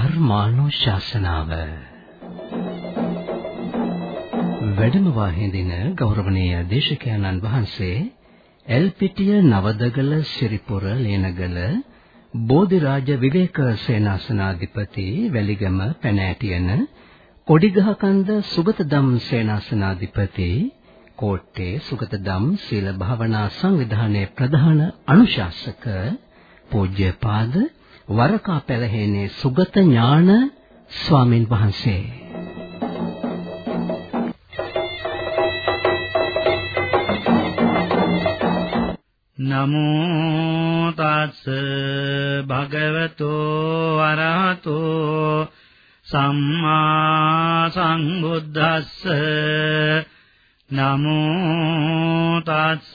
ධර්මානුශාසනාව. වැඩම වාහින්දින ගෞරවනීය දේශකයන්න් වහන්සේ එල්පිටිය නවදගල සිරිපුර ලේනගල බෝධිරාජ විවේක සේනාසනාධිපති වැලිගම පැනෑටියන කොඩිගහකන්ද සුගතදම් සේනාසනාධිපති කෝට්ටේ සුගතදම් සීල භාවනා සංවිධානයේ ප්‍රධාන අනුශාසක පූජ්‍යපාද වරකා පැලහේනේ සුගත ඥාන ස්වාමින් වහන්සේ. නමෝ තස් භගවතෝ අරහතෝ සම්මා සංබුද්දස්ස නමෝ තස්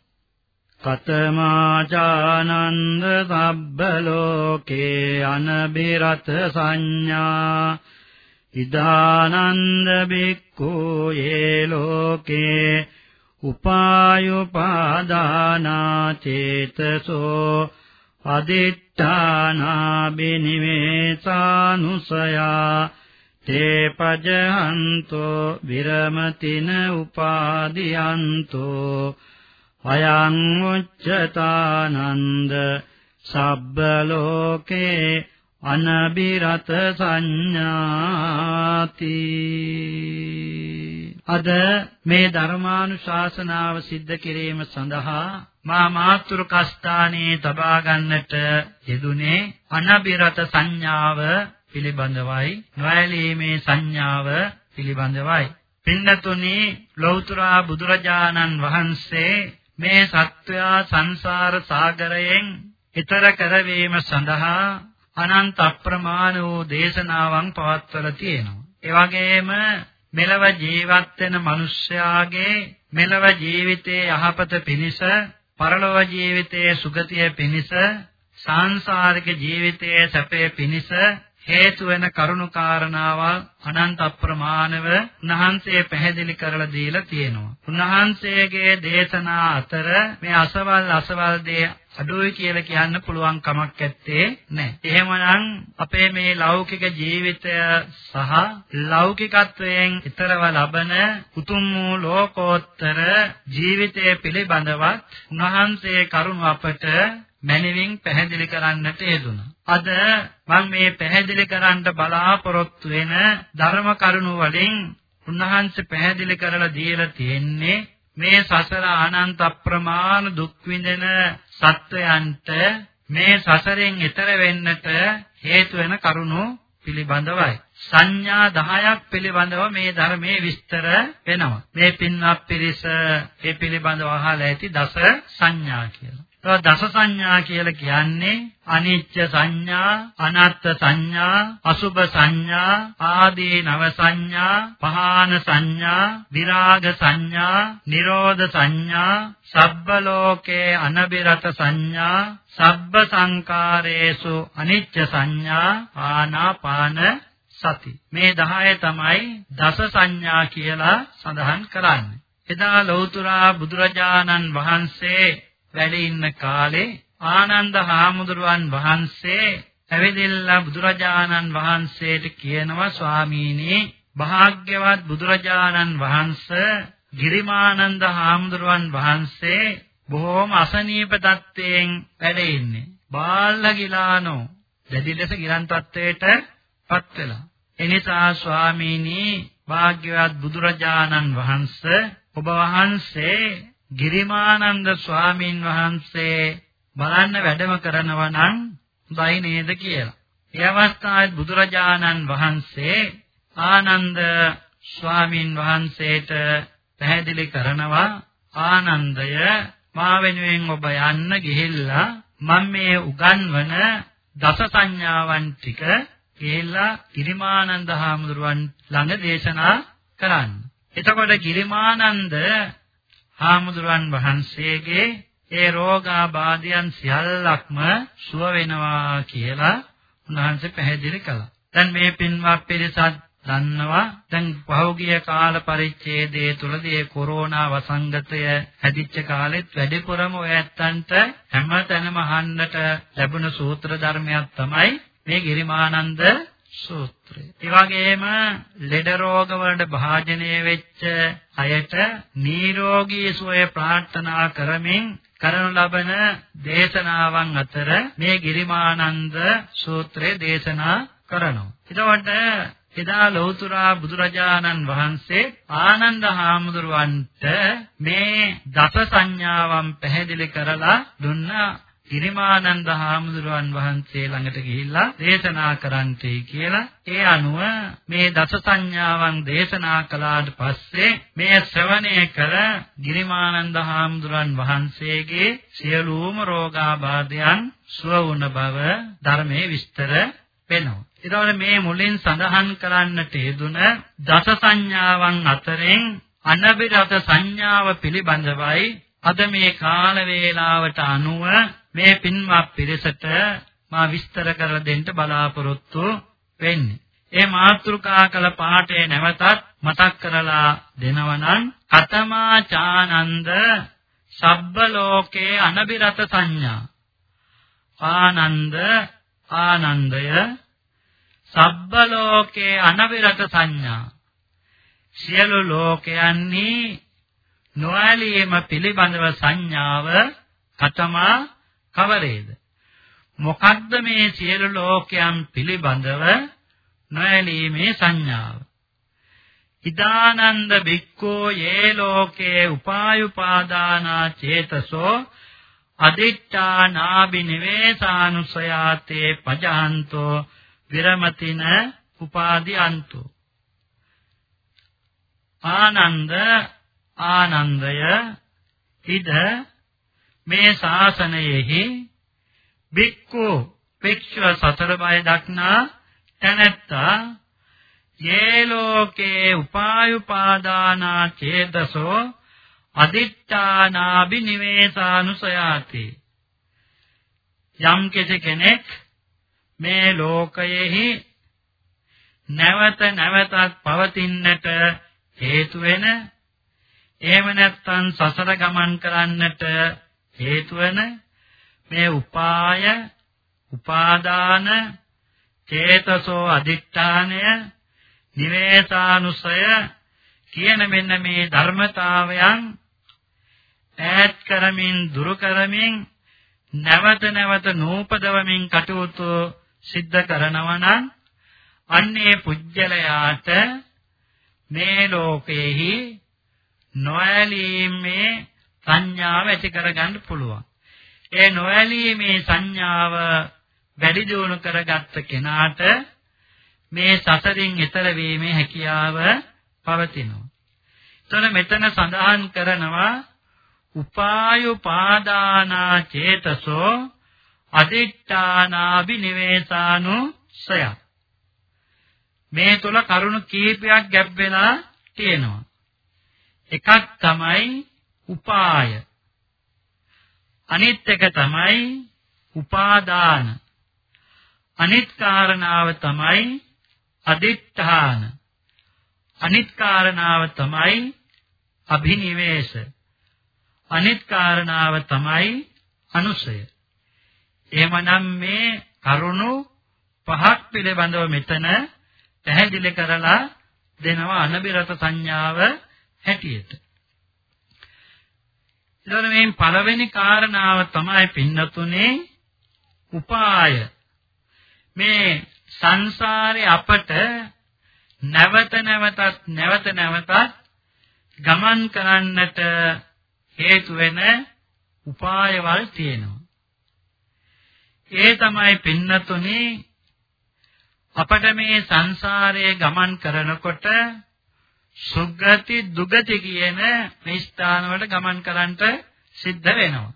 කතමාචානන්ද සබ්බ ලෝකේ අනබිරත සංඥා ඉදානන්ද බික්ඛු යේ ලෝකේ උපායුපාදානා චේතසෝ අදිත්තානා බිනිවේසානුසයා තේ පජහන්තෝ විරමතින උපාදියන්තෝ අයං උච්චතානන්ද සබ්බ ලෝකේ අනබිරත සංඥාති। අද මේ ධර්මානුශාසනාව සිද්ධ කිරීම සඳහා මා මාතුරු කස්ථානයේ තබා ගන්නට යෙදුනේ අනබිරත සංඥාව පිළිබඳවයි නොයලීමේ සංඥාව පිළිබඳවයි। පින්නතුනි ලෞතර බුදුරජාණන් වහන්සේ මේ සත්වයා සංසාර සාගරයෙන් ඈතර කරවීම සඳහා අනන්ත අප්‍රමාණ වූ දේශනාවන් පවත්වලා තියෙනවා. ඒ වගේම මෙලව ජීවත් වෙන මිනිස්යාගේ මෙලව ජීවිතයේ යහපත පිණිස පරලොව ජීවිතයේ සුගතිය පිණිස සාංශාරික ජීවිතයේ සැපය පිණිස හේතු වෙන කරුණු කාරණාවල් අනන්ත අප්‍රමාණව උන්වහන්සේ පැහැදිලි කරලා දීලා තියෙනවා. උන්වහන්සේගේ දේශනා අතර මේ අසවල් අසවල් දේ අඩුයි කියලා කියන්න පුළුවන් කමක් නැත්තේ නෑ. එහෙමනම් අපේ මේ ලෞකික ජීවිතය සහ ලෞකිකත්වයෙන් ඊතරව ලබන උතුම් වූ ලෝකෝත්තර ජීවිතය පිළිබඳවත් උන්වහන්සේ කරුණ අපට මැනවින් පැහැදිලි කරන්නට යෙදුණා. අද මම මේ පැහැදිලි කරන්න බලාපොරොත්තු වෙන ධර්ම කරුණු වලින් උන්වහන්සේ පැහැදිලි කරලා දීලා තියෙන්නේ මේ සසර අනන්ත අප්‍රමාණ දුක් විඳින සත්වයන්ට මේ සසරෙන් එතර වෙන්නට හේතු වෙන කරුණු පිළිබඳවයි. සංඥා 10ක් පිළිබඳව මේ ධර්මයේ විස්තර වෙනවා. මේ පින්වත් පිරිස ඒ පිළිබඳව අහලා ඇති දස සංඥා කියලා. දස සංඥා කියලා කියන්නේ අනිච්ච සංඥා, අනත්ත් සංඥා, අසුභ සංඥා, ආදී නව සංඥා, පහාන සංඥා, විරාග සංඥා, නිරෝධ සංඥා, සබ්බ ලෝකේ අනබිරත සංඥා, සබ්බ සංකාරේසු අනිච්ච සංඥා, ආනාපාන සති. මේ 10 තමයි දස සංඥා කියලා සඳහන් කරන්නේ. එදා ලෞතුරා බුදුරජාණන් වහන්සේ වැඩ ඉන්න කාලේ ආනන්ද හාමුදුරුවන් වහන්සේ ඇවිදilla බුදුරජාණන් වහන්සේට කියනවා ස්වාමීනි භාග්‍යවත් බුදුරජාණන් වහන්සේ ගිරිමානන්ද හාමුදුරුවන් වහන්සේ බොහෝම අසනීප තත්ත්වයෙන් වැඩ ඉන්නේ. බාල්ල ගිලානෝ දැඩි ලෙස ගිලන් තත්ත්වයට පත් වෙලා. එනිසා ස්වාමීනි භාග්‍යවත් බුදුරජාණන් වහන්සේ ඔබ වහන්සේ ගිරිමානන්ද ස්වාමීන් වහන්සේ බලන්න වැඩම කරනවා නම් හොඳයි නේද කියලා. ඒ අවස්ථාවේ බුදුරජාණන් වහන්සේ ආනන්ද ස්වාමීන් වහන්සේට පැහැදිලි කරනවා ආනන්දය මා වෙනුවෙන් ඔබ යන්න ගිහිල්ලා මම මේ උගන්වන දස සංඥාවන් ටික ගිහිල්ලා ගිරිමානන්ද හාමුදුරුවන් ළඟ දේශනා කරන්න. එතකොට ගිරිමානන්ද හාමුදුරන් වහන්සේගේ ඒ රෝගාබාධයන් සියල්ලක්ම සුව වෙනවා කියලා උන්වහන්සේ පැහැදිලි කළා. දැන් මේ පින්වත් පිරිසත් දන්නවා දැන් පහුගිය කාල පරිච්ඡේදයේ තුලදී කොරෝනා වසංගතය හැදිච්ච කාලෙත් වැඩිපුරම ඔය ඇත්තන්ට හැමතැනම අහන්නට ලැබුණ සූත්‍ර ධර්මයක් තමයි මේ ගිරිමානන්ද සූත්‍රය. ඒ වගේම ලෙඩ රෝග වලට භාජනය වෙච්ච අයට නිරෝගී සුවය ප්‍රාර්ථනා කරමින් කරනු ලබන දේශනාවන් අතර මේ ගිරිමානන්ද සූත්‍රය දේශනා කරනවා. එතකොට එදා ලෞතර බුදුරජාණන් වහන්සේ ආනන්ද හාමුදුරුවන්ට මේ දස සංඥාවන් පැහැදිලි කරලා දුන්නා ගිරිමානන්ද හාමුදුරුවන් වහන්සේ ළඟට ගිහිල්ලා දේශනා කරන්ටයි කියලා ඒ අනුව මේ දස සංඥාවන් දේශනා කළාට පස්සේ මේ ශ්‍රවණය කර ගිරිමානන්ද හාමුදුරුවන් වහන්සේගේ සියලුම රෝගාබාධයන් සුව වුණ බව ධර්මයේ විස්තර වෙනවා. ඊළඟට මේ මුලින් සඳහන් කරන්නට යෙදුන දස සංඥාවන් අතරින් අනබිරත සංඥාව පිළිබඳවයි අද මේ කාල වේලාවට අනුව මේ පින්වත් පිරිසට මා විස්තර කරලා දෙන්න බලාපොරොත්තු වෙන්නේ. ඒ මාත්‍රිකා කළ පාඨය නැවතත් මතක් කරලා දෙනවනම් කතමා චානන්ද සබ්බ ලෝකේ අනබිරත සංඥා ආනන්ද ආනන්දය සබ්බ ලෝකේ අනබිරත සංඥා සියලු ලෝකයන්හි නොඇලීම පිළිබඳව සංඥාව කතමා කවරේද? මොකද්ද මේ සියලු ලෝකයන් පිළිබඳව නොඇලීමේ සංඥාව? ඉදානන්ද බික්කෝ යේ ලෝකේ උපායුපාදානා චේතසෝ අදිත්‍යා නාබි නිවේසානුසයාතේ පජහන්තෝ විරමතින උපාදි අන්තෝ ආනන්ද ආනන්දය ඉද මේ ශාසනයෙහි බික්කු පික්ෂව සතර බය දක්නා තැනැත්තා යේ ලෝකේ උපායුපාදානා චේතසෝ අදිත්‍යානාබි නිවේසානුසයාති. යම් කෙනෙක් මේ ලෝකයෙහි නැවත නැවතත් පවතින්නට හේතු වෙන එහෙම නැත්නම් සසර ගමන් කරන්නට හේතු වෙන මේ උපාය උපාදාන චේතසෝ අදිඨානය නිවේසානුසය කියන මෙන්න මේ ධර්මතාවයන් ඈත් කරමින් දුරු කරමින් නැවත නැවත නූපදවමින් කටයුතු සිද්ධ කරනවා නම් අන්නේ පුජ්‍යලයාට මේ ලෝකෙහි නොඇලීමේ සංඥාව ඇති කරගන්න පුළුවන්. ඒ නොඇලීමේ සංඥාව වැඩි දියුණු කරගත්ත කෙනාට මේ සසරින් ඈතර වීමේ හැකියාව පවතිනවා. එතන මෙතන සඳහන් කරනවා උපායුපාදානා චේතසෝ අදිඨානාබි නිවේසානුසය මේ තුල කරුණු කීපයක් ගැබ් වෙලා තියෙනවා එකක් තමයි උපාය. අනිත් එක තමයි උපාදාන. අනිත් කාරණාව තමයි අදිඨාන අනිත් කාරණාව තමයි අභිනිවේෂ. අනිත් කාරණාව තමයි අනුසය. එහෙමනම් මේ කරුණු පහක් පිළිබඳව මෙතන පැහැදිලි කරලා දෙනවා අනබිරත සංඥාව හැටියට. ඊළඟ මේ පළවෙනි කාරණාව තමයි පින්නතුනේ උපාය. මේ සංසාරේ අපට නැවත නැවතත් නැවත නැවතත් ගමන් කරන්නට හේතු වෙන උපායවල් තියෙනවා. ඒ තමයි පින්නතුනේ අපට මේ සංසාරයේ ගමන් කරනකොට සුගති දුගති කියන මේ ස්ථානවල ගමන් කරන්නට සිද්ධ වෙනවා.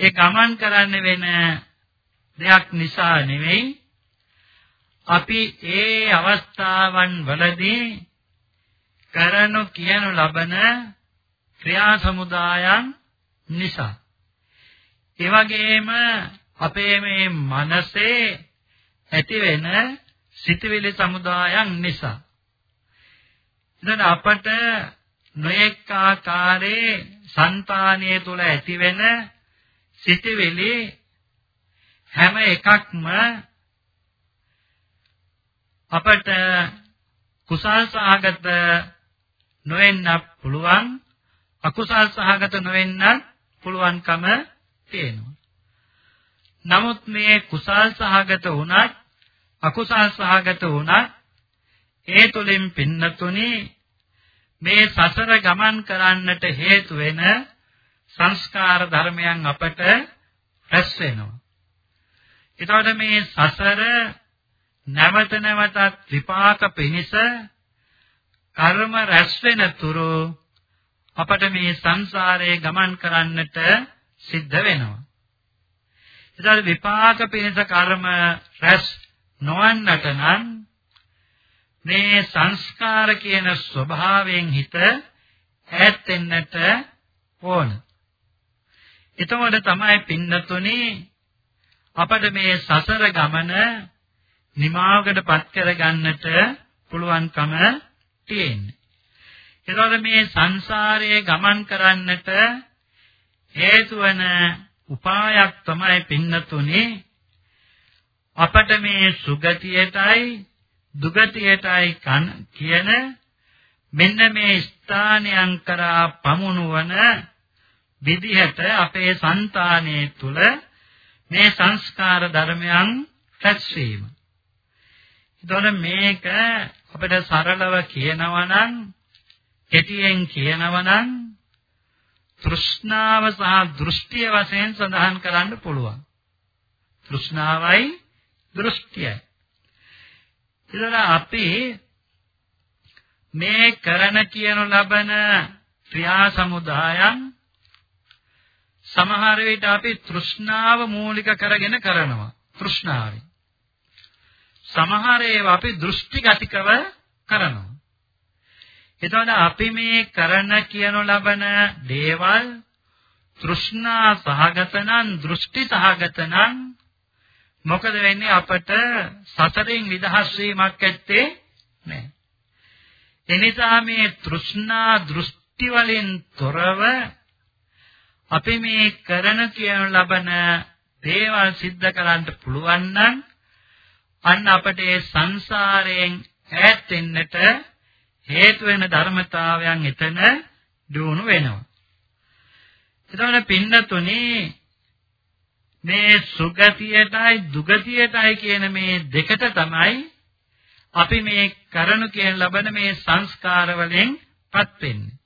ඒ ගමන් කරන්න වෙන දෙයක් නිසා නෙවෙයි අපි ඒ අවස්ථාවන් වලදී කරනු කියනු ලබන ක්‍රියා සමුදායන් නිසා ඒ වගේම අපේ මේ මනසේ ඇතිවෙන සිතවිලි සමුදායන් නිසා ඉතින් අපට නොඑක ආකාරයේ సంతානිය තුල ඇතිවෙන සිතවිලි හැම එකක්ම අපට කුසල් සහගත නොවෙන්න පුළුවන් අකුසල් සහගත නොවෙන්න පුළුවන්කම තියෙනවා. නමුත් මේ කුසල් සහගත වුණත් අකුසල් සහගත වුණත් ඒ තුලින් පින්නතුනි මේ සසර ගමන් කරන්නට හේතු වෙන සංස්කාර ධර්මයන් අපට රැස් වෙනවා. එතකොට මේ සසර නැවත නැවතත් විපාක පිණිස කර්ම රැස් වෙන තුරු අපට මේ සංසාරයේ ගමන් කරන්නට සිද්ධ වෙනවා. එතකොට විපාක පිණිස කර්ම රැස් නොවන්නට නම් මේ සංස්කාර කියන ස්වභාවයෙන් හිත ඈත් වෙන්නට ඕන. එතකොට තමයි පින්නතුනි අපට මේ සසර ගමන නිමාවකටපත් කරගන්නට පුළුවන්කම තියෙන්නේ. එතකොට මේ සංසාරයේ ගමන් කරන්නට හේතු වන උපායක් තමයි පින්නතුනේ අපට මේ සුගතියටයි දුගතියටයි කියන මෙන්න මේ ස්ථානයන් කරා පමුණුවන විදිහට අපේ సంతානයේ තුල මේ සංස්කාර ධර්මයන් රැස්වීම. එතකොට මේක අපිට සරලව කියනවා නම් කෙටියෙන් කියනවා නම් තෘෂ්ණාව සහ දෘෂ්ටිය වශයෙන් සඳහන් කරන්න පුළුවන්. තෘෂ්ණාවයි දෘෂ්ටියයි. ඉතින් අපි මේ කරන කියන ලබන ක්‍රියා සමුදායන් සමහර විට අපි තෘෂ්ණාව මූලික කරගෙන කරනවා. තෘෂ්ණාවෙන්. සමහර ඒවා අපි දෘෂ්ටිගතිකව කරනවා. එතකොට අපි මේ කරන කියනු ලබන දේවල් තෘෂ්ණා සහගත නම් දෘෂ්ටි සහගත නම් මොකද වෙන්නේ අපට සසරෙන් නිදහස් වීමක් ඇත්තේ නැහැ. එනිසා මේ තෘෂ්ණා දෘෂ්ටි වලින් තොරව අපි මේ කරන කියන ලබන දේවල් සිද්ධ කරන්න පුළුවන් නම් අන්න අපට ඒ සංසාරයෙන් ඈත් වෙන්නට හේතු වෙන ධර්මතාවයන් එතන දිනු වෙනවා. එතකොට පින්නතුනේ මේ සුගතියටයි දුගතියටයි කියන මේ දෙකට තමයි අපි මේ කරනු කියන ලබන මේ සංස්කාර වලින්පත් වෙන්නේ.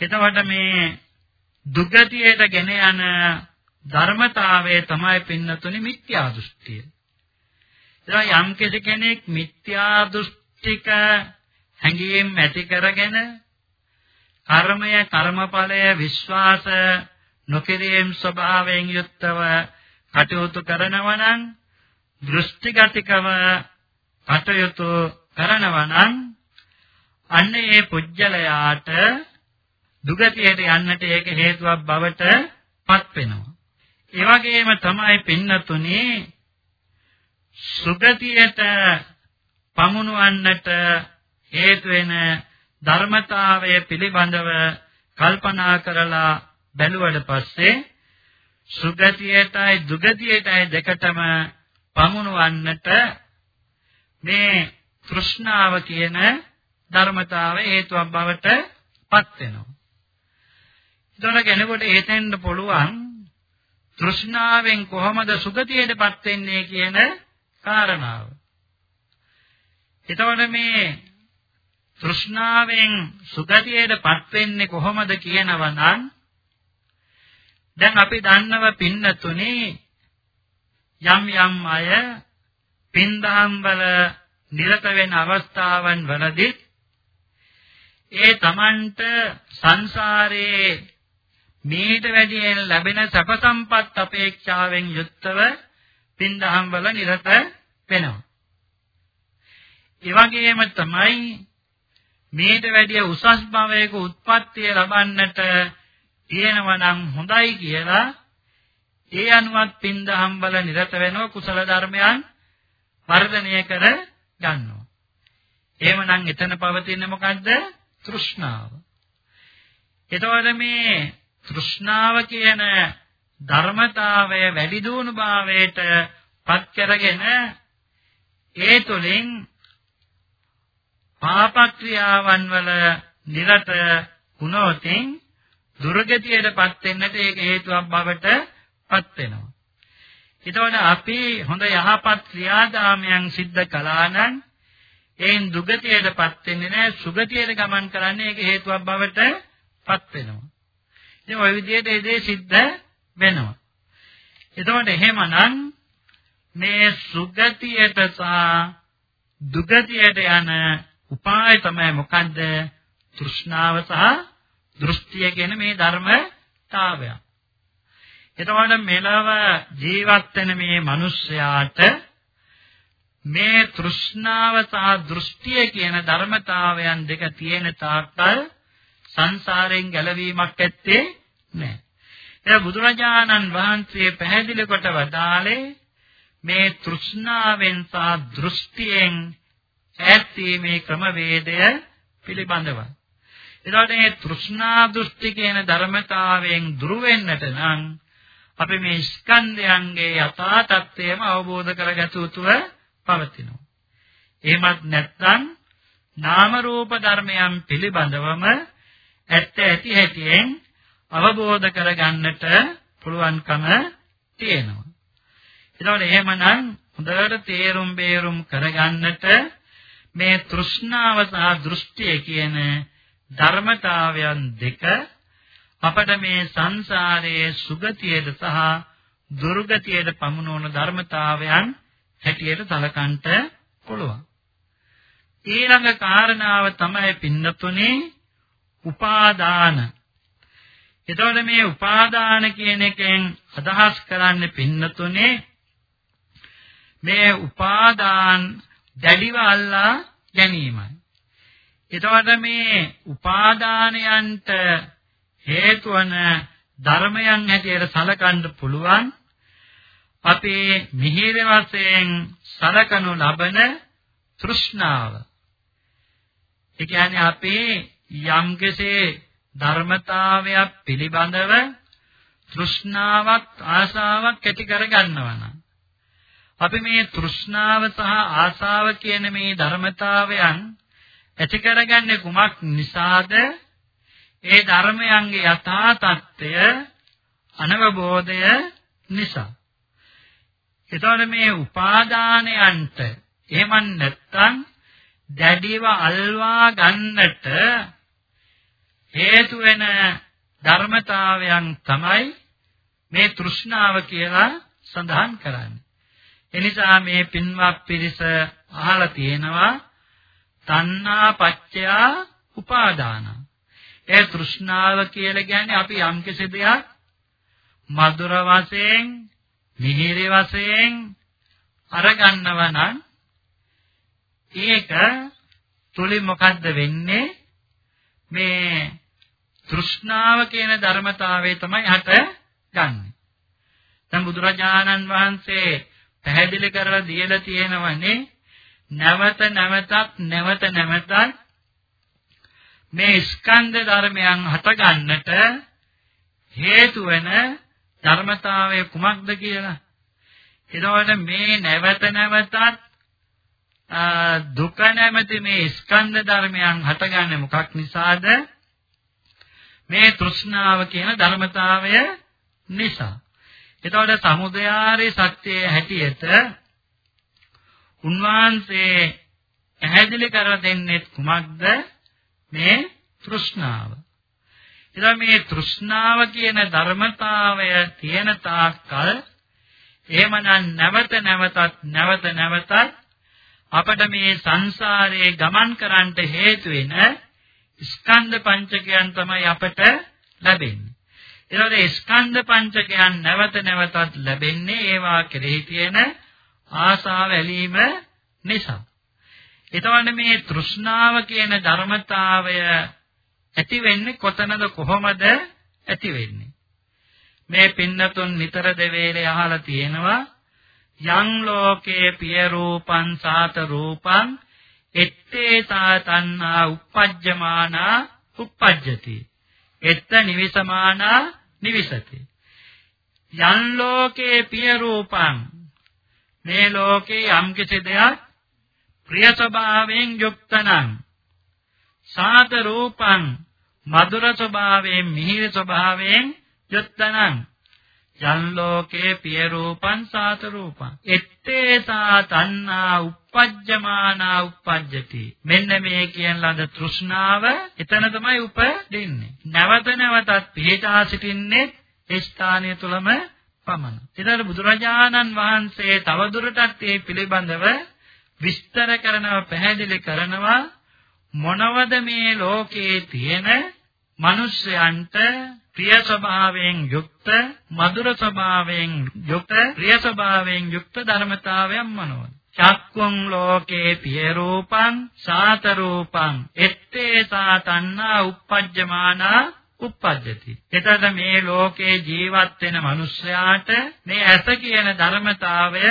එතකොට මේ දුගතියට ගෙන යන ධර්මතාවය තමයි පින්නතුනි මිත්‍යා දෘෂ්ටිය. එතන යම් කෙනෙක් මිත්‍යා දෘෂ්ටික හැඟීම් ඇති කරගෙන කර්මය කර්මඵලය විශ්වාස නොකිරීම ස්වභාවයෙන් යුක්තව කටයුතු කරනවා නම් දෘෂ්ටිගතිකව කටයුතු කරනවා නම් අන්න ඒ පුජ්‍යලයාට දුගතියට යන්නට ඒක හේතුවක් බවට පත් වෙනවා. ඒ වගේම තමයි පින්නතුනේ සුගතියට පමුණවන්නට හේතු වෙන ධර්මතාවය පිළිබඳව කල්පනා කරලා බැලුවට පස්සේ සුගතියටයි දුගතියටයි දෙකටම පමුණවන්නට මේ තෘෂ්ණාව කියන ධර්මතාවය හේතුවක් බවට පත් වෙනවා. එතකොට කෙනෙකුට ඒතෙන්ද පුළුවන් තෘෂ්ණාවෙන් කොහොමද සුගතියටපත් වෙන්නේ කියන කාරණාව. එතකොට මේ තෘෂ්ණාවෙන් සුගතියටපත් වෙන්නේ කොහොමද කියනවා නම් දැන් අපි දන්නව පින්නතුනේ යම් යම් අය පින්දහම් වල නිරත වෙන අවස්ථාවන් වලදී ඒ තමන්ට සංසාරයේ මේට වැඩියෙන් ලැබෙන සැප සම්පත් අපේක්ෂාවෙන් යුක්තව පින්දහම් වල නිරත වෙනවා. ඒ වගේම තමයි මේට වැඩිය උසස් භවයක උත්පත්තිය ලබන්නට තියෙනවා නම් හොඳයි කියලා ඒ අනුවත් පින්දහම් වල නිරත වෙනවා කුසල ධර්මයන් වර්ධනය කර ගන්නවා. එහෙමනම් එතන පවතින්නේ මොකද්ද? තෘෂ්ණාව. එතකොට මේ තෘෂ්ණාව කියන ධර්මතාවය වැඩි දියුණු භාවයට පත් කරගෙන ඒ තුළින් පාප ක්‍රියාවන් වල නිරත වුණොතින් දුර්ගතියටපත් වෙන්නට ඒක හේතුවක් බවට පත් වෙනවා. එතකොට අපි හොඳ යහපත් ක්‍රියාදාමයන් සිද්ධ කළා නම් එයින් දුගතියටපත් වෙන්නේ නැහැ සුගතියට ගමන් කරන්නේ ඒක හේතුවක් බවට පත් වෙනවා. ඉතින් ওই විදිහට ඒ දේ සිද්ධ වෙනවා. එතකොට එහෙමනම් මේ සුගතියට සහ දුගතියට යන උපාය තමයි මොකද්ද? තෘෂ්ණාව සහ දෘෂ්ටිය කියන මේ ධර්මතාවය. එතකොට මෙලව ජීවත් වෙන මේ මිනිස්යාට මේ තෘෂ්ණාව සහ දෘෂ්ටිය කියන ධර්මතාවයන් දෙක තියෙන තාක්කල් සංසාරයෙන් ගැලවීමක් ඇත්තේ නැහැ. ඒ බුදුරජාණන් වහන්සේ පැහැදිලි කොට වදාළේ මේ තෘෂ්ණාවෙන් සහ දෘෂ්ටියෙන් ඈත්ීමේ ක්‍රමවේදය පිළිබඳව. එතකොට මේ තෘෂ්ණා දෘෂ්ටි කියන ධර්මතාවයෙන් දුරු වෙන්නට නම් අපි මේ ස්කන්ධයන්ගේ යථා තත්ත්වයම අවබෝධ කරගත යුතුව පවතිනවා. එහෙමත් නැත්නම් නාම රූප ධර්මයන් පිළිබඳවම ඇත්ත ඇති හැටියෙන් අවබෝධ කරගන්නට පුළුවන්කම තියෙනවා. එතකොට එහෙමනම් හොඳට තේරුම් බේරුම් කරගන්නට මේ තෘෂ්ණාව සහ දෘෂ්ටිය කියන ධර්මතාවයන් දෙක අපට මේ සංසාරයේ සුගතියට සහ දුර්ගතියට පමුණවන ධර්මතාවයන් හැටියට සලකන්ට පුළුවන්. ඊළඟ කාරණාව තමයි පින්නතුනේ උපාදාන. එතකොට මේ උපාදාන කියන එකෙන් අදහස් කරන්නේ පින්නතුනේ මේ උපාදාන දැඩිව අල්ලා ගැනීමයි. එතකොට මේ උපාදානයන්ට හේතු වන ධර්මයන් හැටියට සලකන්න පුළුවන් අපේ මිහිර වශයෙන් සලකනු ලබන තෘෂ්ණාව. ඒ කියන්නේ අපේ යම්කසේ ධර්මතාවයක් පිළිබඳව තෘෂ්ණාවක් ආසාවක් ඇති කරගන්නවා නම් අපි මේ තෘෂ්ණාව සහ ආසාව කියන මේ ධර්මතාවයන් ඇති කරගන්නේ කුමක් නිසාද? ඒ ධර්මයන්ගේ යථා තත්ත්වය අනවබෝධය නිසා. එතකොට මේ උපාදානයන්ට එහෙම නැත්නම් දැඩිව අල්වා ගන්නට හේතු වෙන ධර්මතාවයන් තමයි මේ තෘෂ්ණාව කියලා සඳහන් කරන්නේ. එනිසා මේ පින්වත් පිරිස අහලා තියෙනවා තණ්හා පච්චයා උපාදාන. ඒ තෘෂ්ණාව කියලා කියන්නේ අපි යම් කිසි දෙයක් මధుර වශයෙන්, මිහිරි වශයෙන් අරගන්නව නම් ඒක තුලින් මොකද්ද වෙන්නේ? මේ තෘෂ්ණාව කියන ධර්මතාවය තමයි හටගන්නේ. දැන් බුදුරජාණන් වහන්සේ පැහැදිලි කරලා දීලා තියෙනවනේ නැවත නැවතත් නැවත නැවතත් මේ ස්කන්ධ ධර්මයන් හටගන්නට හේතු වෙන ධර්මතාවය කුමක්ද කියලා. එතකොට මේ නැවත නැවතත් දුක නැමැති මේ ස්කන්ධ ධර්මයන් හටගන්නේ මොකක් නිසාද? මේ තෘෂ්ණාව කියන ධර්මතාවය නිසා. එතකොට සමුදයාරේ සත්‍යයේ හැටියට උන්වහන්සේ පැහැදිලි කර දෙන්නේ කුමක්ද මේ තෘෂ්ණාව. එතකොට මේ තෘෂ්ණාව කියන ධර්මතාවය තියෙන තාක්කල් එහෙමනම් නැවත නැවතත් නැවත නැවතත් අපට මේ සංසාරයේ ගමන් කරන්නට හේතු වෙන ස්කන්ධ පංචකයන් තමයි අපට ලැබෙන්නේ. ඒනොට ස්කන්ධ පංචකයන් නැවත නැවතත් ලැබෙන්නේ ඒවා කෙරෙහි තියෙන ආසාව ඇලීම නිසා. එතකොට මේ තෘෂ්ණාව කියන ධර්මතාවය ඇති වෙන්නේ කොතනද කොහොමද ඇති වෙන්නේ? මේ පින්නතුන් නිතර දෙවේලේ අහලා තියෙනවා යං ලෝකේ පිය රූපං සාත රූපං එත්තේ තාතන්නා uppajjamaana uppajjati එත්ත නිවිසමානා නිවිසති යං ලෝකේ පිය රූපං මේ ලෝකේ යම් කිසි දෙයක් ප්‍රිය ස්වභාවයෙන් යුක්තනම් සාත රූපං මధుර ස්වභාවයෙන් මිහිරි ස්වභාවයෙන් යුක්තනම් යන් ලෝකේ පිය රූපං සාත රූපං. එත්තේ සා තණ්හා uppajjamaana uppajjati මෙන්න මේ කියන ලද තෘෂ්ණාව එතන තමයි උපදින්නේ. නැවත නැවතත් පිළිටා සිටින්නේ ඒ ස්ථානය තුලම පමණ. ඊට බුදුරජාණන් වහන්සේ තවදුරටත් මේ පිළිබඳව විස්තර කරනවා පැහැදිලි කරනවා මොනවද මේ ලෝකයේ තියෙන මිනිස්යන්ට ප්‍රිය ස්වභාවයෙන් යුක්ත මధుර ස්වභාවයෙන් යුක්ත ප්‍රිය ස්වභාවයෙන් යුක්ත ධර්මතාවයන් මොනවද චක්කුං ලෝකේ පිය රූපං සාත රූපං එත්තේ සාතන්නා uppajjamaana uppajjati එතකොට මේ ලෝකේ ජීවත් වෙන මිනිස්යාට මේ ඇස කියන ධර්මතාවය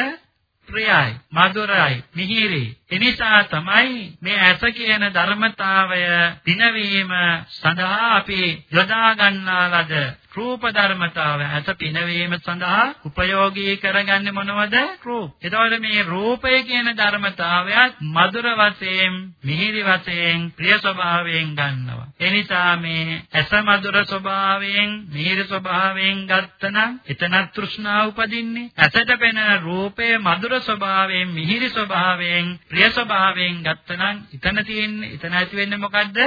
ප්‍රියයි මధుරයි මිහිරි. එනිසා තමයි මේ ඇස කියන ධර්මතාවය පිනවීම සඳහා අපි යොදා ගන්නා ලද රූප ධර්මතාවය ඇස පිනවීම සඳහා උපයෝගී කරගන්නේ මොනවද? රූප. එතකොට මේ රූපය කියන ධර්මතාවයත් මధుර වශයෙන්, මිහිරි වශයෙන්, ප්‍රිය ස්වභාවයෙන් ගන්නවා. එනිසා මේ ඇස මధుර ස්වභාවයෙන්, මිහිරි ස්වභාවයෙන් ගත්තනම් එතන තෘෂ්ණාව උපදින්නේ. ඇසට පෙනෙන රූපය මధుර ස්වභාවයෙන්, මිහිරි ස්වභාවයෙන් ප්‍රිය ස්වභාවයෙන් ගත්තනම් එතන තියෙන්නේ, එතන ඇති වෙන්නේ මොකද්ද?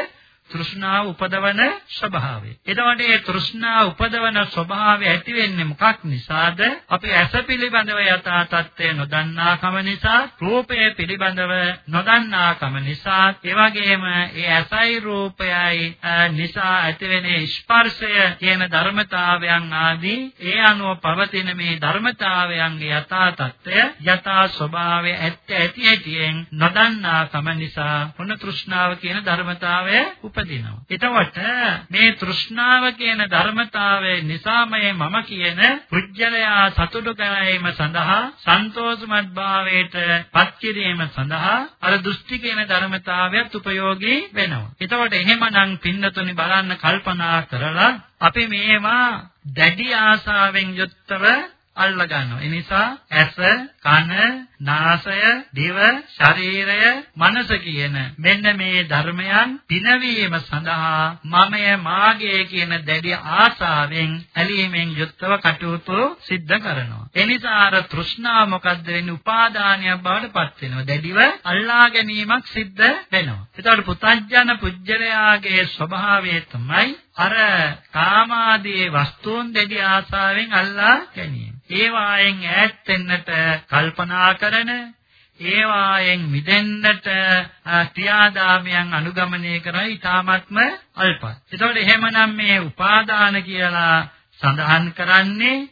තෘෂ්ණාව උපදවන ස්වභාවය. එතකොට මේ තෘෂ්ණාව උපදවන ස්වභාවය ඇති වෙන්නේ මොකක් නිසාද? අපි ඇස පිළිබඳව යථා තත්ත්වය නොදන්නාකම නිසා, රූපය පිළිබඳව නොදන්නාකම නිසා, ඒ වගේම ඒ ඇසයි රූපයයි නිසා ඇතිවෙන ස්පර්ශය කියන ධර්මතාවයන් ආදී ඒ අනුව පවතින මේ ධර්මතාවයන්ගේ යථා තත්ත්වය, යථා ස්වභාවය ඇත්ත ඇති ඇතියෙන් නොදන්නාකම නිසා, මොන තෘෂ්ණාව කියන ධර්මතාවය උපදිනවා. එතකොට මේ තෘෂ්ණාව කියන ධර්මතාවය නිසාමයි මම කියන පුජ්‍යලයා සතුටු කරගැනීම සඳහා සන්තෝෂමත් භාවයට පත් කිරීම සඳහා අර දෘෂ්ටි කියන ධර්මතාවයත් උපයෝගී වෙනවා. එතකොට එහෙමනම් පින්නතුනි බලන්න කල්පනා කරලා අපි මේවා දැඩි ආසාවෙන් යුක්තව අල්ල ගන්නවා. ඒ නිසා ඇස, කන, නාසය, දිව, ශරීරය, මනස කියන මෙන්න මේ ධර්මයන් පිනවීම සඳහා මමය මාගේ කියන දැඩි ආසාවෙන් ඇලීමෙන් යුක්තව කටයුතු සිද්ධ කරනවා. ඒ නිසා අර තෘෂ්ණාව මොකද්ද වෙන්නේ? උපාදානයක් බවට පත් වෙනවා. දැඩිව අල්ලා ගැනීමක් සිද්ධ වෙනවා. ඒතකොට පුතඥ පුජ්‍යලයාගේ ස්වභාවය තමයි අර කාමාදී වස්තුන් දැඩි ආසාවෙන් අල්ලා ගැනීම. ඒවායෙන් ඈත් වෙන්නට කල්පනා කරන ඒවායෙන් මිදෙන්නට ක්‍රියාදාමයන් අනුගමනය කරයි ඊ타ත්ම අල්පයි. ඒතකොට එහෙමනම් මේ උපාදාන කියලා සඳහන් කරන්නේ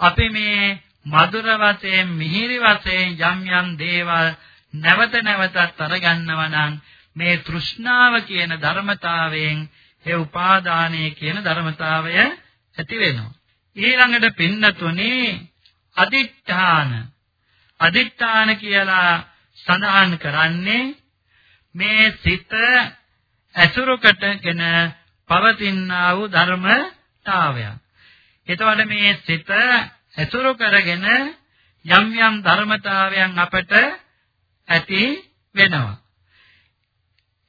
අපි මේ මధుර වශයෙන් මිහිරි වශයෙන් යම් යම් දේවල් නැවත නැවතත් අරගන්නවා නම් මේ තෘෂ්ණාව කියන ධර්මතාවයෙන් ඒ උපාදානයේ කියන ධර්මතාවය ඇති වෙනවා. ඊළඟට පින්නතුනේ අදිඨාන අදිඨාන කියලා සඳහන් කරන්නේ මේ සිත ඇසුරු කොටගෙන පවතිනා වූ ධර්මතාවයක්. එතකොට මේ සිත ඇසුරු කරගෙන යම් යම් ධර්මතාවයන් අපට ඇති වෙනවා.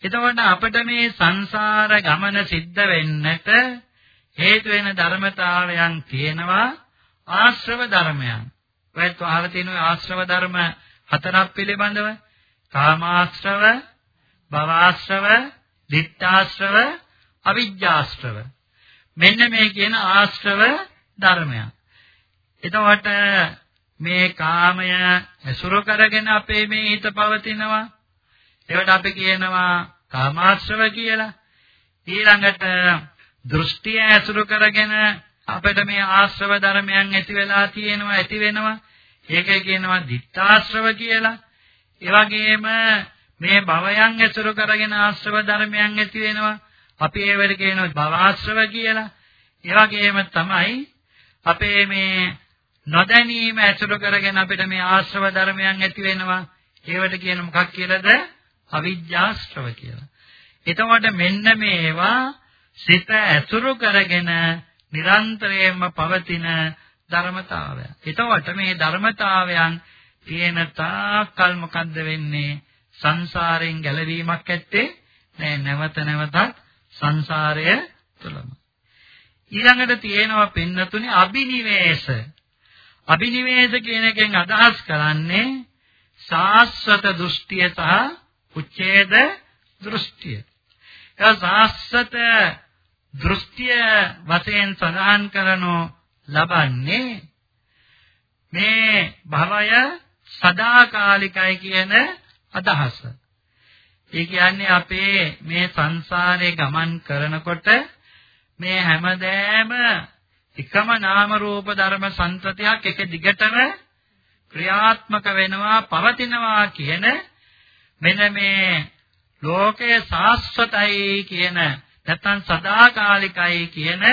එතකොට අපිට මේ සංසාර ගමන සිද්ධ වෙන්නට හේතු වෙන ධර්මතාවයන් තියෙනවා ආශ්‍රව ධර්මයන්. ඔයත් අහලා තියෙනවා ආශ්‍රව ධර්ම හතරක් පිළිබඳව. කාමාශ්‍රව, භවආශ්‍රව, ditthාශ්‍රව, අවිජ්ජාශ්‍රව. මෙන්න මේ කියන ආශ්‍රව ධර්මයන්. එතකොට මේ කාමය ඇසුරු කරගෙන අපේ මේ හිත පවතිනවා. ඒකට අපි කියනවා කාමාශ්‍රව කියලා. ඊළඟට දෘෂ්ටිය ඇසුරු කරගෙන අපිට මේ ආශ්‍රව ධර්මයන් ඇති වෙලා තියෙනවා ඇති වෙනවා ඒකයි කියනවා ditthාශ්‍රව කියලා ඒ වගේම මේ භවයන් ඇසුරු කරගෙන ආශ්‍රව ධර්මයන් ඇති වෙනවා. අපි ඒවට කියනවා භවආශ්‍රව කියලා. ඒ වගේම තමයි අපේ මේ නොදැනීම ඇසුරු කරගෙන අපිට මේ ආශ්‍රව ධර්මයන් ඇති වෙනවා. ඒවට කියන මොකක් කියලාද? අවිජ්ජාශ්‍රව කියලා. එතකොට මෙන්න මේවා සිත ඇසුරු කරගෙන නිරන්තරයෙන්ම පවතින ධර්මතාවය. එතකොට මේ ධර්මතාවයන් තියෙන තාක්කල් මොකද්ද වෙන්නේ? සංසාරයෙන් ගැලවීමක් ඇත්තේ නෑ නැවත නැවතත් සංසාරය තුළම. ඊළඟට තියෙනවා පින්නතුනි අබිනිවේෂ. අබිනිවේෂ කියන එකෙන් අදහස් කරන්නේ සාස්වත දෘෂ්ටිය සහ උච්ඡේද දෘෂ්ටිය. ඒ සාස්වත දෘෂ්ටිය වශයෙන් සඳහන් කරනු ලබන්නේ මේ භවය සදාකාලිකයි කියන අදහස. ඒ කියන්නේ අපේ මේ සංසාරේ ගමන් කරනකොට මේ හැමදෑම එකම නාම රූප ධර්ම සංතතියක් එක දිගටම ක්‍රියාත්මක වෙනවා පවතිනවා කියන මෙන්න මේ ලෝකයේ සාස්වතයි කියන නැත්නම් සදාකාලිකයි කියන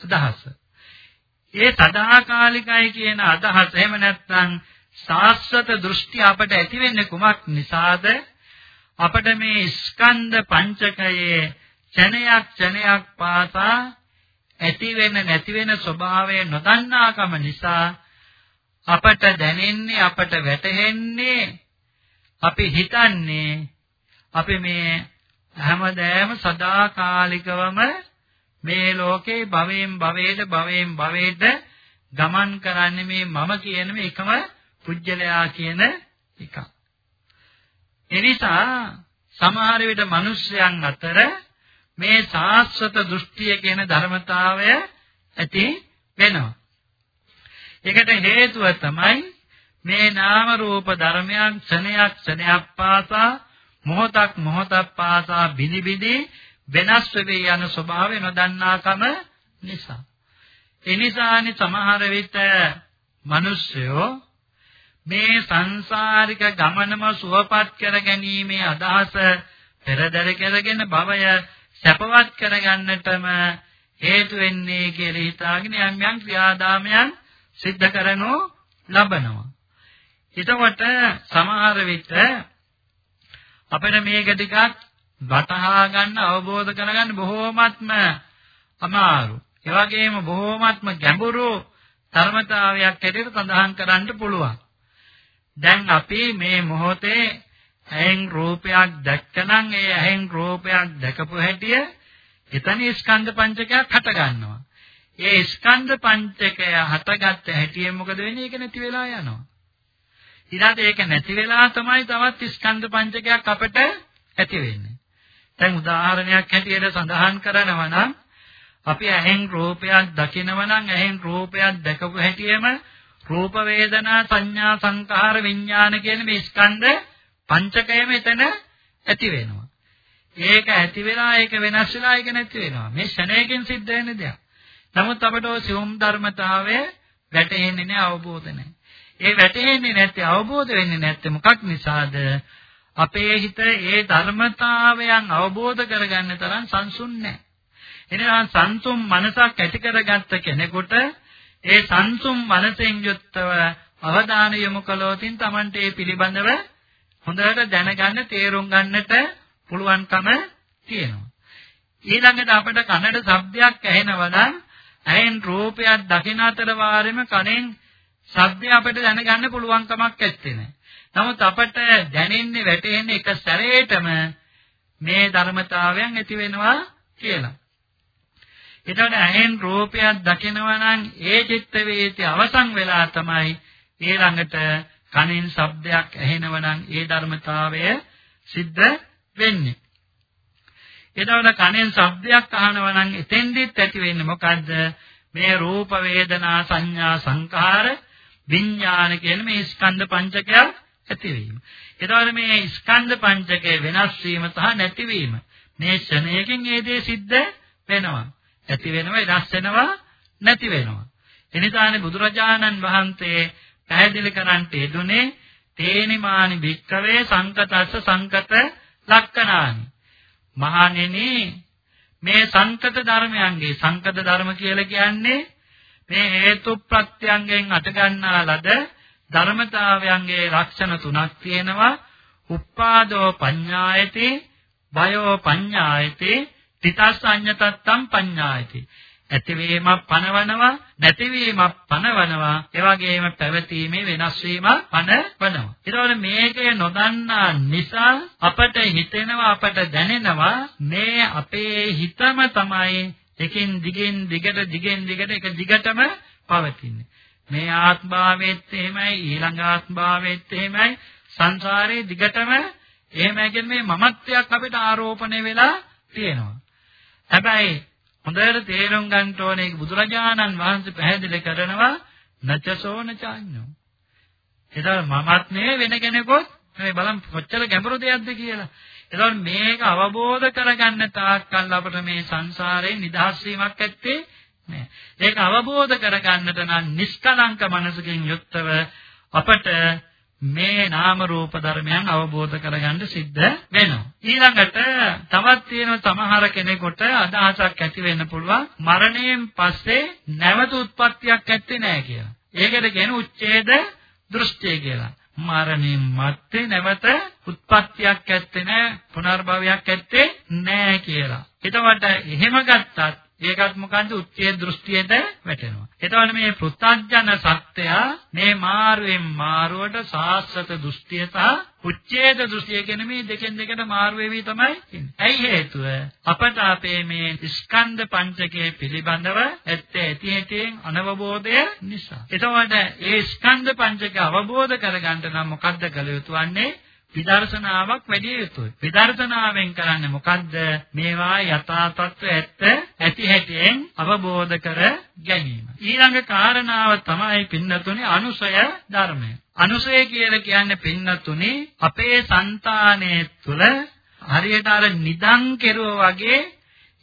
අදහස. ඒ සදාකාලිකයි කියන අදහස එහෙම නැත්නම් සාස්වත දෘෂ්ටි අපට ඇති වෙන්නේ කුමක් නිසාද? අපට මේ ස්කන්ධ පංචකයේ ක්ෂණයක් ක්ෂණයක් පාසා ඇති වෙන නැති වෙන ස්වභාවය නොදන්නාකම නිසා අපට දැනෙන්නේ අපට වැටහෙන්නේ අපි හිතන්නේ අපි මේ හැමදෑම සදාකාලිකවම මේ ලෝකේ භවයෙන් භවයට භවයෙන් භවයට ගමන් කරන්නේ මේ මම කියන මේ එකම පුජ්‍යලයා කියන එක. එනිසා සමහර විට මිනිස්යන් අතර මේ සාස්වත දෘෂ්ටිය කියන ධර්මතාවය ඇති වෙනවා. ඒකට හේතුව තමයි මේ නාම රූප ධර්මයන් ක්ෂණයක් ක්ෂණයක් පාසා මොහොතක් මොහොතක් පාසා බිනි බිනි වෙනස් වෙවි යන ස්වභාවය නොදන්නාකම නිසා. එනිසානි සමහර විට මිනිස්සුયો මේ සංසාරික ගමනම සුවපත් කර ගැනීමේ අදහස පෙරදර කරගෙන භවය සැපවත් කරගන්නටම හේතු වෙන්නේ කියලා හිතාගෙන යම් යම් ක්‍රියාදාමයන් සිද්ධ කරනු ලබනවා. එතකොට සමහර විට අපිට මේක ටිකක් වටහා ගන්න අවබෝධ කරගන්න බොහෝමත්ම අමාරු. ඒ වගේම බොහෝමත්ම ගැඹුරු ධර්මතාවයක් හැටියට සඳහන් කරන්න පුළුවන්. දැන් අපි මේ මොහොතේ ඇහෙන් රූපයක් දැක්කනම් ඒ ඇහෙන් රූපයක් දැකපු හැටිය එතන ස්කන්ධ පංචකයක් හට ගන්නවා. ඒ ස්කන්ධ පංචකය හටගත්ත හැටියෙන් මොකද වෙන්නේ? ඒක නැති වෙලා යනවා. ඊළඟට ඒක නැති වෙලා තමයි තවත් ස්කන්ධ පංචකයක් අපිට ඇති වෙන්නේ. දැන් උදාහරණයක් හැටියට සඳහන් කරනවා නම් අපි ඇහෙන් රූපයක් දකිනවා නම් ඇහෙන් රූපයක් දැකපු හැටියෙම රූප වේදනා සංඥා සංකාර විඥාන කියන මේ ස්කන්ධ පංචකයම එතන ඇති වෙනවා. ඒක ඇති වෙලා ඒක වෙනස් වෙලා ඒක නැති වෙනවා. මේ ෂණයකින් සිද්ධ වෙන දෙයක්. නමුත් අපට ඔය සියුම් ධර්මතාවය වැටහෙන්නේ නැහැ අවබෝධ නැහැ. ඒ වැටහෙන්නේ නැත්තේ අවබෝධ වෙන්නේ නැත්තේ මොකක් නිසාද? අපේ හිත ඒ ධර්මතාවයන් අවබෝධ කරගන්න තරම් සංසුන් නැහැ. එනවා සංසුම් මනසක් ඇති කරගත්ත කෙනෙකුට ඒ සංසුම් මනසෙන් යුක්තව අවධානය යොමු කළොතින් Tamante ඒ පිළිබඳව හොඳට දැනගන්න තේරුම් ගන්නට පුළුවන්කම තියෙනවා. ඊළඟට අපිට කනට ශබ්දයක් ඇහෙනවා නම් ඇහෙන් රූපයක් දකින අතර වාරෙම කනෙන් ශබ්දය අපිට දැනගන්න පුළුවන් කමක් නැත්තේ. නමුත් අපට දැනෙන්නේ වැටෙන්නේ එක සැරේටම මේ ධර්මතාවයන් ඇති වෙනවා කියලා. එතකොට ඇහෙන් රූපයක් දකිනවා නම් ඒ චිත්ත වේති අවසන් වෙලා තමයි ඊළඟට කනින් ශබ්දයක් ඇහෙනවා නම් ඒ ධර්මතාවය සිද්ධ වෙන්නේ. එතකොට කනෙන් ශබ්දයක් අහනවා නම් එතෙන්දිත් ඇති වෙන්නේ මොකද්ද? මේ රූප වේදනා සංඥා සංකාර විඥාන කියන මේ ස්කන්ධ පංචකයක් ඇතිවීම. එතකොට මේ ස්කන්ධ පංචකය වෙනස් වීම සහ නැතිවීම මේ ක්ෂණයකින් ඒ දේ සිද්ධ වෙනවා. ඇති වෙනවා වෙනස් වෙනවා නැති වෙනවා. එනිසානේ බුදුරජාණන් වහන්සේ පැහැදිලි කරන්නට යෙදුනේ තේනිමානි භික්කවේ සංකතස්ස සංකත ලක්කනානි. මහණෙනි මේ සංකත ධර්මයන්ගේ සංකත ධර්ම කියලා කියන්නේ මේ හේතු ප්‍රත්‍යයන්ගෙන් අටගන්නා ලද ධර්මතාවයන්ගේ ලක්ෂණ තුනක් තියෙනවා. උප්පාදෝ පඤ්ඤායති, බයෝ පඤ්ඤායති, තිතස්සඤ්ඤතත්තම් පඤ්ඤායති. ඇතිවීමක් පනවනවා නැතිවීමක් පනවනවා ඒ වගේම පැවතීමේ වෙනස් වීමක් පනවනවා ඒතකොට මේකේ නොදන්නා නිසා අපට හිතෙනවා අපට දැනෙනවා මේ අපේ හිතම තමයි එකින් දිගෙන් දිගට දිගෙන් දිගට එක දිගටම පවතින්නේ මේ ආත්භාවෙත් එහෙමයි ඊළඟ ආත්භාවෙත් එහෙමයි සංසාරේ දිගටම එහෙමයි කියන්නේ මේ මමත්වයක් අපිට ආරෝපණය වෙලා තියෙනවා හැබැයි හොඳට තේරුම් ගන්න ඕනේ බුදුරජාණන් වහන්සේ පැහැදිලි කරනවා නචසෝන චාඤ්ඤෝ. ඒතර මමත් නේ වෙන කෙනෙකුත් මේ බලන්න කොච්චර ගැඹුරු දෙයක්ද කියලා. ඒතකොට මේක අවබෝධ කරගන්න තාක්කල් අපිට මේ සංසාරේ නිදහස් වීමක් ඇත්තේ නෑ. ඒක අවබෝධ කරගන්නට නම් නිෂ්කලංක මනසකින් යුක්තව අපට මේ නාම රූප ධර්මයන් අවබෝධ කරගන්න සිද්ධ වෙනවා. ඊළඟට තවත් තියෙන සමහර කෙනෙකුට අදහසක් ඇති වෙන්න පුළුවන් මරණයෙන් පස්සේ නැවත උත්පත්තියක් ඇත්තේ නැහැ කියලා. ඒකට කියන උච්ඡේද දෘෂ්ටිය කියලා. මරණයෙන් මත්තේ නැවත උත්පත්තියක් ඇත්තේ නැහැ පුනර්භවයක් ඇත්තේ නැහැ කියලා. එතකොට එහෙම ගත්තත් ඒකත් මොකන්ද උච්චේ දෘෂ්ටියට වැටෙනවා. එතකොට මේ පෘථග්ජන සත්‍යය මේ මාරුවෙන් මාරුවට සාස්වත දෘෂ්ටිය සහ උච්ඡේද දෘෂ්ටිය කියන මේ දෙකෙන් දෙකට මාරු වෙවි තමයි ඉන්නේ. ඇයි හේතුව? අපට අපේ මේ ස්කන්ධ පංචකයේ පිළිබඳව ඇත්ත ඇති ඇතිෙන් අනවබෝධය නිසා. එතකොට ඒ ස්කන්ධ පංචක අවබෝධ කරගන්න නම් මොකද්ද කළ යුතු වන්නේ? විදර්ශනාවක් වැඩි යුතුයි. විදර්ශනාවෙන් කරන්නේ මොකද්ද? මේවා යථා තත්ත්ව ඇත්ත ඇති හැටියෙන් අවබෝධ කර ගැනීම. ඊළඟ කාරණාව තමයි පින්නතුනේ අනුසය ධර්මය. අනුසය කියලා කියන්නේ පින්නතුනේ අපේ సంతානයේ තුල හරියට අර නිදන් කෙරුවා වගේ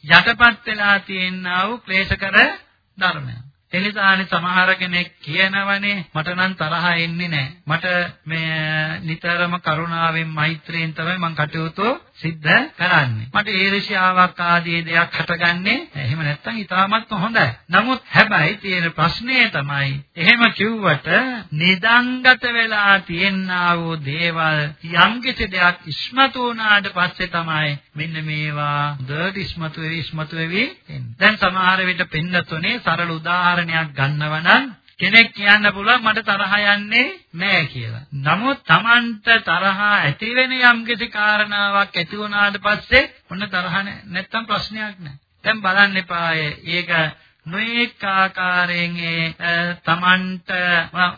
යටපත් වෙලා තියෙනා වූ ක්ලේශකර ධර්මයක්. එනිසානේ සමහර කෙනෙක් කියනවනේ මට නම් තරහ එන්නේ නැහැ. මට මේ නිතරම කරුණාවෙන් මෛත්‍රියෙන් තමයි මම කටයුතු සිද්ධ කරන්නේ. මට ඊර්ෂ්‍යාවක් ආදී දෙයක් හටගන්නේ එහෙම නැත්නම් ඊටමත් හොඳයි. නමුත් හැබැයි තියෙන ප්‍රශ්නේ තමයි එහෙම කිව්වට නිදංගත වෙලා තියෙනා වූ දේවල් යම්කිසි දෙයක් ඉස්මතු වුණාට පස්සේ තමයි මෙන්න මේවා දඩ ඉස්මතු වෙවි ඉස්මතු වෙවි එන්නේ. දැන් සමහර විට පින්නතුනේ සරල උදාහරණයක් ගන්නවා නම් කෙනෙක් කියන්න පුළුවන් මට තරහ යන්නේ නැහැ කියලා. නමුත් Tamanට තරහ ඇති වෙන යම්කිසි කාරණාවක් ඇති වුණාට පස්සේ මොන තරහ නැත්තම් ප්‍රශ්නයක් නැහැ. දැන් බලන්න එපා ඒක නොඑක ආකාරයෙන් තමන්ට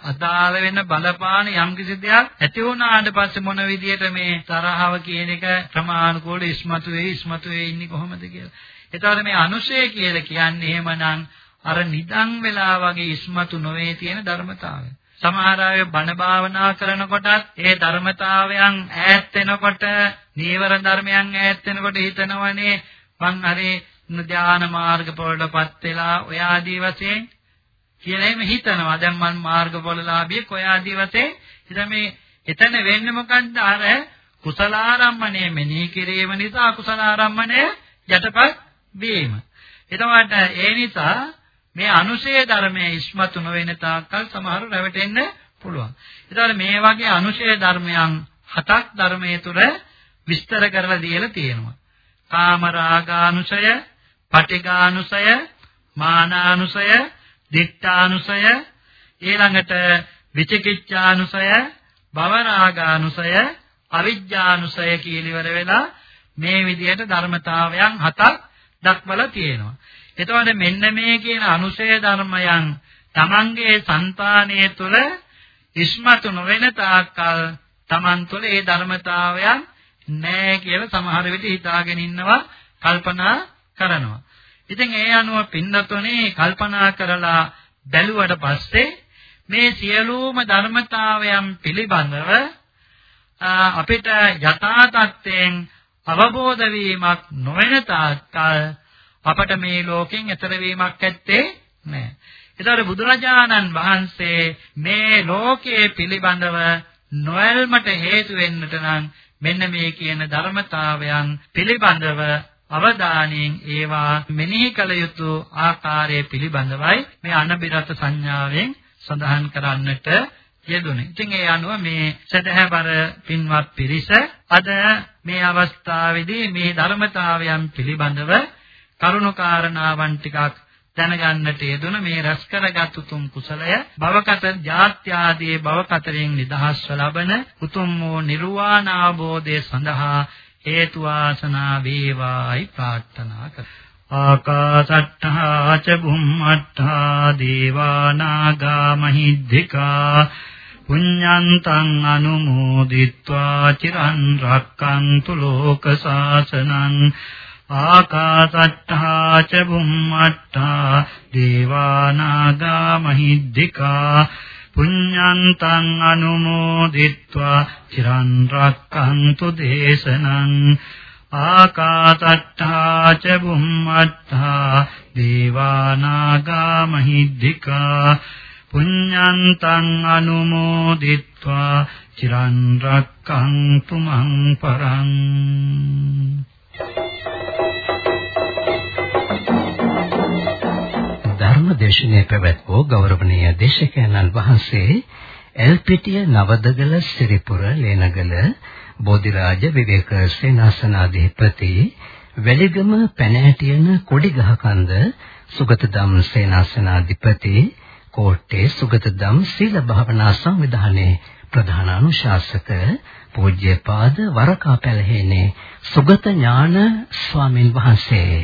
අදාළ වෙන බලපාන යම්කිසි දෙයක් ඇති වුණාට පස්සේ මොන විදියට මේ තරහව කියන එක ප්‍රමාණිකෝල ඉස්මතු වෙයි ඉස්මතු වෙයි ඉන්නේ කොහොමද කියලා. එතකොට මේ අනුශය කියලා කියන්නේ එහෙමනම් අර නිදන් වෙලා වගේ ඉස්මතු නොවේ තියෙන ධර්මතාවය. සමහර අය බණ භාවනා කරනකොටත් ඒ ධර්මතාවයන් ඈත් වෙනකොට නීවර ධර්මයන් ඈත් වෙනකොට හිතනවනේ මං හරි ධානා මාර්ගපොළටපත් වෙලා ඔය ආදී වශයෙන් කියලා එහෙම හිතනවා. දැන් මං මාර්ගපොළලාභී කොය ආදී වශයෙන් ඉතින් මේ එතන වෙන්නේ මොකද්ද? අර කුසලාරම්මණය මෙනෙහි කිරීම නිසා අකුසලාරම්මණය යටපත් වීම. එතකොට ඒ නිසා මේ අනුශය ධර්මයේ ඉස්මතු නොවන තාක්කල් සමහර රැවටෙන්න පුළුවන්. ඒතකොට මේ වගේ අනුශය ධර්මයන් හතක් ධර්මයේ තුර විස්තර කරලා දීලා තියෙනවා. කාම රාගානුසය, පටිඝානුසය, මානානුසය, දික්ඨානුසය, ඊළඟට විචිකිච්ඡානුසය, භවරාගානුසය, අවිජ්ජානුසය කියලා ඉවර වෙලා මේ විදිහට ධර්මතාවයන් හතක් දක්වලා තියෙනවා. එතකොට මෙන්න මේ කියන අනුශය ධර්මයන් තමන්ගේ సంతානයේ තුල ඉස්මතු නොවන තාක්කල් තමන් තුළ ඒ ධර්මතාවයන් නැහැ කියලා සමහර විට හිතාගෙන ඉන්නවා කල්පනා කරනවා. ඉතින් ඒ අනුව පින්නතුනේ කල්පනා කරලා බැලුවට පස්සේ මේ සියලුම ධර්මතාවයන් පිළිබඳව අපිට යථා තත්ත්වයෙන් අවබෝධ වීමක් නොවන තාක්කල් අපට මේ ලෝකෙන් එතර වීමක් ඇත්තේ නැහැ. ඒතර බුදුරජාණන් වහන්සේ මේ ලෝකයේ පිළිබඳව නොයල්මට හේතු වෙන්නට නම් මෙන්න මේ කියන ධර්මතාවයන් පිළිබඳව අවධානයෙන් ඒවා මෙනෙහි කළ යුතු ආකාරයේ පිළිබඳවයි මේ අනබිරත සංඥාවෙන් සඳහන් කරන්නට යෙදුනේ. ඉතින් ඒ අනුව මේ සදහැවර පින්වත් පිරිස අද මේ අවස්ථාවේදී මේ ධර්මතාවයන් පිළිබඳව කරුණු කාරණාවන් ටිකක් දැනගන්නට යෙදුන මේ රැස් කරගත් උතුම් කුසලය භවකත ජාත්‍යාදී භවකතරෙන් නිදහස්ව ලබන උතුම් වූ නිර්වාණ අවබෝධය සඳහා හේතු ආසනා වේවායි ප්‍රාර්ථනා කර. ආකාසට්ඨා ච බුම්මට්ඨා දේවා නාග මහිද්దికා පුඤ්ඤන්තං අනුමෝදිත්වා චිරන් රක්칸තු ලෝක සාසනං ආකාසට්ඨා ච බුම්මට්ඨා දේවානාගා මහිද්దికා පුඤ්ඤන්තං අනුමෝදිත්වා චිරන් රක්ඛන්තු දේශනං ආකාසට්ඨා ච බුම්මට්ඨා දේවානාගා මහිද්దికා පුඤ්ඤන්තං අනුමෝදිත්වා චිරන් රක්ඛන්තු මං පරං ධර්මදේශනයේ පැවැත්වූ ගෞරවනීය දේශකයන්න් වහන්සේ එල්පිටිය නවදගල සිරිපුර ලේනගල බෝධිරාජ විවේක සේනාසනාධිපති වැලිගම පැනෑටියන කොඩිගහකන්ද සුගතදම් සේනාසනාධිපති කෝට්ටේ සුගතදම් සීල භාවනා සංවිධානයේ ප්‍රධාන අනුශාසක පූජ්‍යපාද වරකා පැලහේනේ සුගත ඥාන ස්වාමින් වහන්සේ